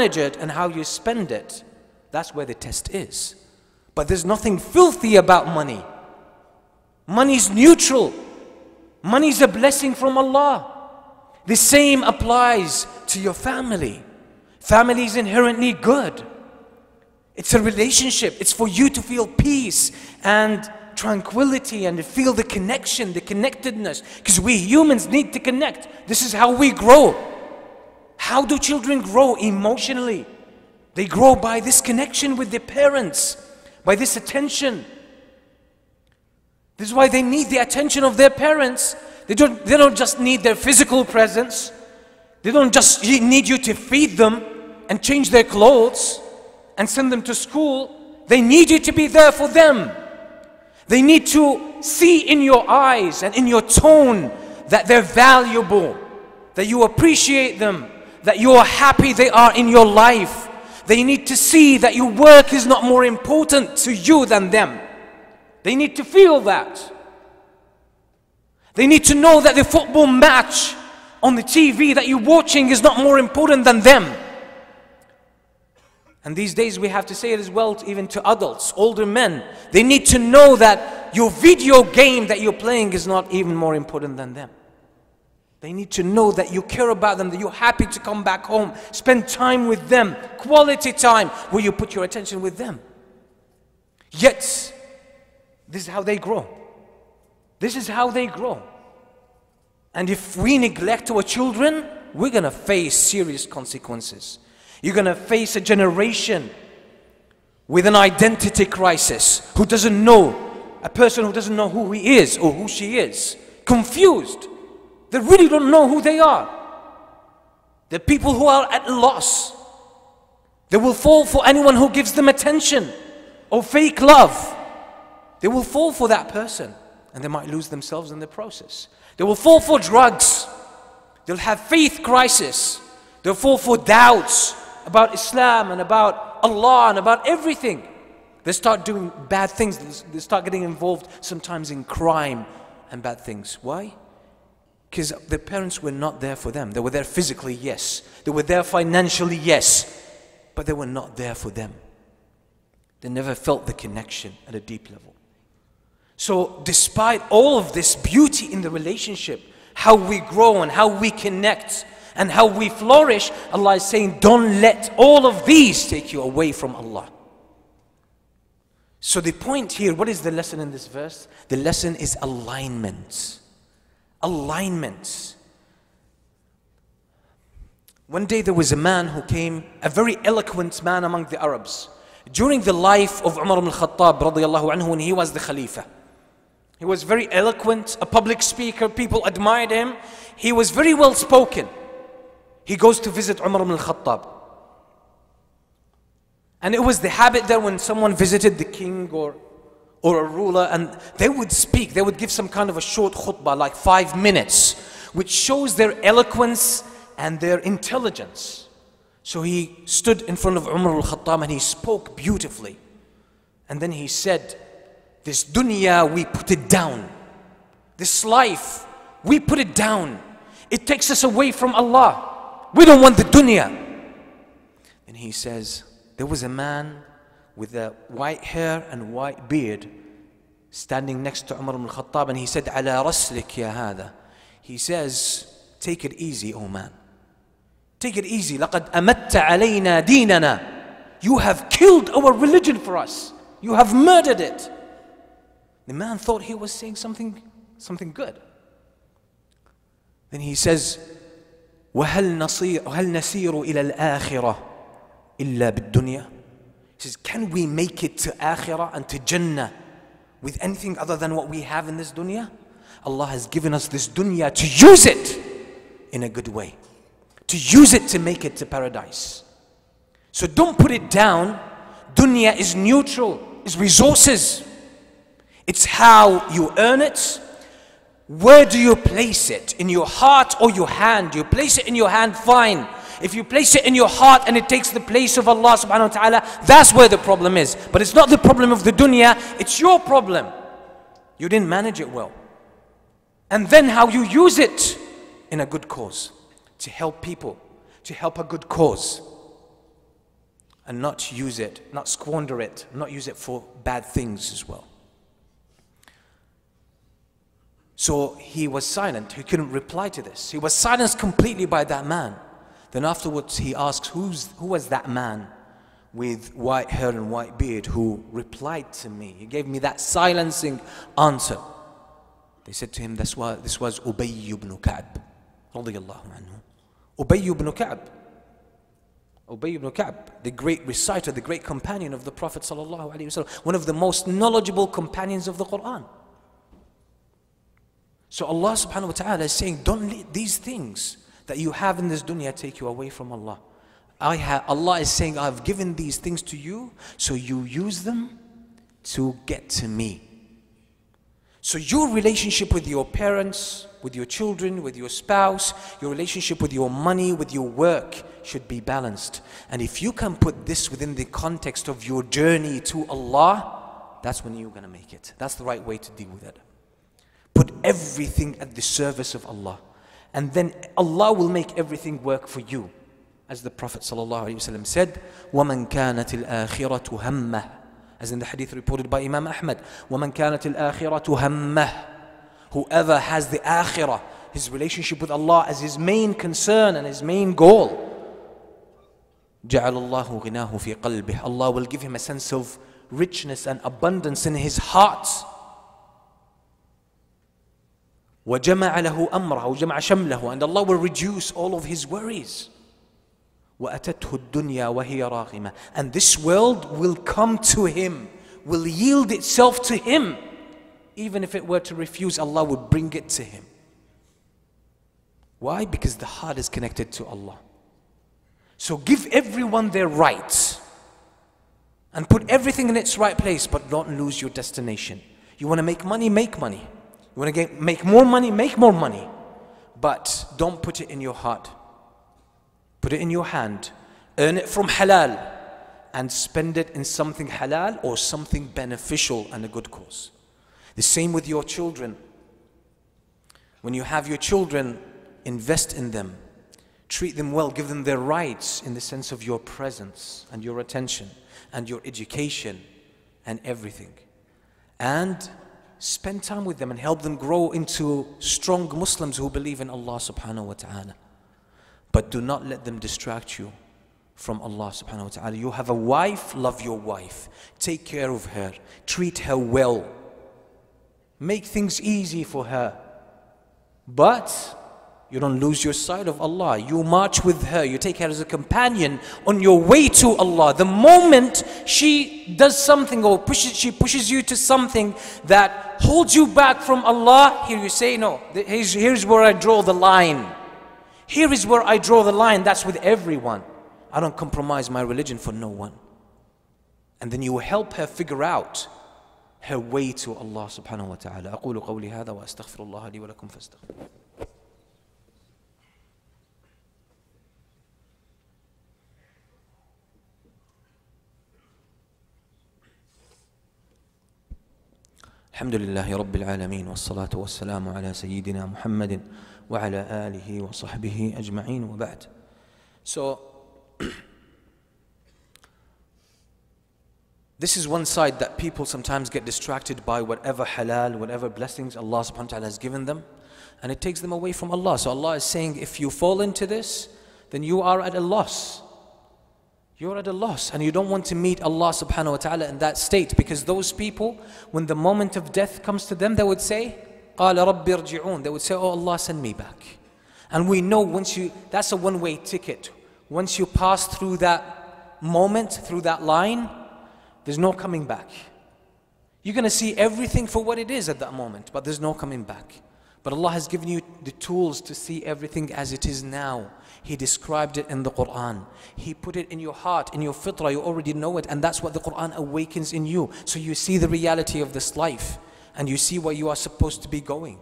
manage it and how you spend it, that's where the test is. But there's nothing filthy about money. Money is neutral. Money is a blessing from Allah. The same applies to your family. Family is inherently good. It's a relationship. It's for you to feel peace and tranquility and feel the connection, the connectedness. Because we humans need to connect. This is how we grow. How do children grow emotionally? They grow by this connection with their parents, by this attention. This is why they need the attention of their parents. They don't, they don't just need their physical presence. They don't just need you to feed them and change their clothes and send them to school. They need you to be there for them. They need to see in your eyes and in your tone that they're valuable, that you appreciate them, that you are happy they are in your life. They need to see that your work is not more important to you than them. They need to feel that. They need to know that the football match on the TV that you're watching is not more important than them. And these days we have to say it as well even to adults, older men. They need to know that your video game that you're playing is not even more important than them. They need to know that you care about them, that you're happy to come back home, spend time with them, quality time where you put your attention with them. Yet, this is how they grow. This is how they grow. And if we neglect our children, we're going to face serious consequences. You're going to face a generation with an identity crisis who doesn't know, a person who doesn't know who he is or who she is, confused. They really don't know who they are. The people who are at loss. They will fall for anyone who gives them attention or fake love. They will fall for that person and they might lose themselves in the process. They will fall for drugs. They'll have faith crisis. They'll fall for doubts about Islam and about Allah and about everything. They start doing bad things. They start getting involved sometimes in crime and bad things. Why? Because their parents were not there for them. They were there physically, yes. They were there financially, yes. But they were not there for them. They never felt the connection at a deep level. So, despite all of this beauty in the relationship, how we grow and how we connect and how we flourish, Allah is saying, don't let all of these take you away from Allah. So, the point here, what is the lesson in this verse? The lesson is alignment. Alignment. One day there was a man who came, a very eloquent man among the Arabs, during the life of Umar ibn al-Khattab radiallahu anhu when he was the Khalifa. He was very eloquent, a public speaker, people admired him. He was very well spoken. He goes to visit Umar ibn al-Khattab. And it was the habit there when someone visited the king or, or a ruler and they would speak, they would give some kind of a short khutbah, like five minutes, which shows their eloquence and their intelligence. So he stood in front of Umar al-Khattab and he spoke beautifully. And then he said, this dunya, we put it down. This life, we put it down. It takes us away from Allah. We don't want the dunya. And he says, there was a man with a white hair and white beard standing next to Umar ibn Khattab and he said, Ala raslik ya hada. He says, take it easy, O man. Take it easy. لقد أمت علينا ديننا. You have killed our religion for us. You have murdered it. The man thought he was saying something, something good. Then he says, وهل نصير وهل نسير إلى الآخرة إلا بالدنيا? Says, can we make it to Akhirah and to Jannah with anything other than what we have in this dunya? Allah has given us this dunya to use it in a good way, to use it to make it to paradise. So don't put it down. Dunya is neutral, is resources. It's how you earn it. Where do you place it? In your heart or your hand? You place it in your hand, fine. If you place it in your heart and it takes the place of Allah subhanahu wa ta'ala, that's where the problem is. But it's not the problem of the dunya, it's your problem. You didn't manage it well. And then how you use it in a good cause, to help people, to help a good cause. and not use it, not squander it, not use it for bad things as well. So he was silent. He couldn't reply to this. He was silenced completely by that man. Then afterwards he asks, Who's, Who was that man with white hair and white beard who replied to me? He gave me that silencing answer. They said to him, This was, this was Ubay ibn Ka'b. Radiallahu anhu. Ubay ibn Ka'b. Ubay ibn Ka'b, the great reciter, the great companion of the Prophet one of the most knowledgeable companions of the Quran. So Allah subhanahu wa ta'ala is saying, don't let these things that you have in this dunya take you away from Allah. I have, Allah is saying, I've given these things to you, so you use them to get to me. So your relationship with your parents, with your children, with your spouse, your relationship with your money, with your work should be balanced. And if you can put this within the context of your journey to Allah, that's when you're going to make it. That's the right way to deal with it. Put everything at the service of Allah And then Allah will make everything work for you. As the Prophet ﷺ said, وَمَنْ كَانَتِ الْآخِرَةُ هَمَّهُ As in the hadith reported by Imam Ahmad, وَمَنْ كَانَتِ الْآخِرَةُ هَمَّهُ Whoever has the akhirah, his relationship with Allah as his main concern and his main goal, جعل الله غناه في قلبه Allah will give him a sense of richness and abundance in his heart. وجمع له أمره وجمع شمله and Allah will reduce all of his worries وأتته الدنيا وهي راغمة and this world will come to him will yield itself to him even if it were to refuse Allah would bring it to him why because the heart is connected to Allah so give everyone their rights and put everything in its right place but don't lose your destination you want to make money make money you want to get, make more money? Make more money. But don't put it in your heart. Put it in your hand. Earn it from halal and spend it in something halal or something beneficial and a good cause. The same with your children. When you have your children, invest in them. Treat them well, give them their rights in the sense of your presence and your attention and your education and everything. And spend time with them and help them grow into strong Muslims who believe in Allah subhanahu wa ta'ala. But do not let them distract you from Allah subhanahu wa ta'ala. You have a wife, love your wife. Take care of her. Treat her well. Make things easy for her. But you don't lose your sight of Allah. You march with her. You take her as a companion on your way to Allah. The moment she does something or pushes, she pushes you to something that holds you back from Allah, here you say, no, here's, here's where I draw the line. Here is where I draw the line. That's with everyone. I don't compromise my religion for no one. And then you help her figure out her way to Allah subhanahu wa ta'ala. أقول قولي هذا وأستغفر الله لي ولكم فاستغفروه. الحمد لله رب العالمين والصلاة والسلام على سيدنا محمد وعلى آله وصحبه أجمعين وبعد So This is one side that people sometimes get distracted by whatever halal, whatever blessings Allah subhanahu wa ta'ala has given them, and it takes them away from Allah. So Allah is saying, if you fall into this, then you are at a loss you're at a loss and you don't want to meet Allah subhanahu wa ta'ala in that state because those people, when the moment of death comes to them, they would say, قَالَ رَبِّ ارْجِعُونَ They would say, Oh Allah, send me back. And we know once you, that's a one way ticket. Once you pass through that moment, through that line, there's no coming back. You're going to see everything for what it is at that moment, but there's no coming back. But Allah has given you the tools to see everything as it is now. He described it in the Quran. He put it in your heart, in your fitrah. You already know it, and that's what the Quran awakens in you. So you see the reality of this life and you see where you are supposed to be going.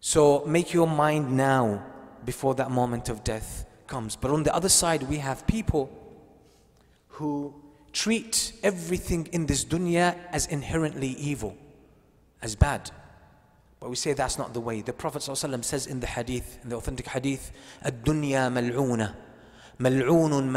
So make your mind now before that moment of death comes. But on the other side, we have people who treat everything in this dunya as inherently evil, as bad. But we say that's not the way. The Prophet ﷺ says in the hadith, in the authentic hadith, الدنيا ملعونة ملعون ما